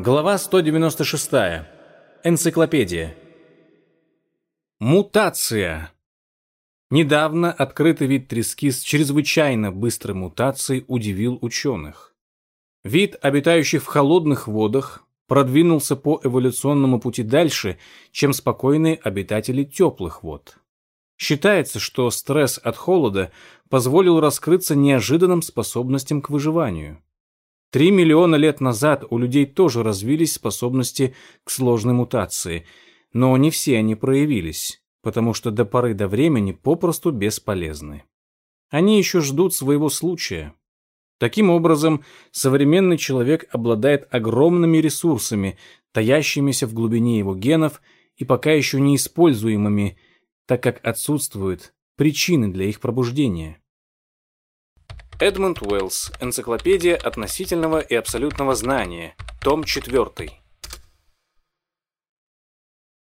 Глава 196. Энциклопедия. Мутация. Недавно открытый вид трески с чрезвычайно быстрой мутацией удивил ученых. Вид, обитающий в холодных водах, продвинулся по эволюционному пути дальше, чем спокойные обитатели теплых вод. Считается, что стресс от холода позволил раскрыться неожиданным способностям к выживанию. Три миллиона лет назад у людей тоже развились способности к сложной мутации, но не все они проявились, потому что до поры до времени попросту бесполезны. Они еще ждут своего случая. Таким образом, современный человек обладает огромными ресурсами, таящимися в глубине его генов и пока еще неиспользуемыми, так как отсутствуют причины для их пробуждения. Эдмунд Уэллс. Энциклопедия относительного и абсолютного знания. Том 4.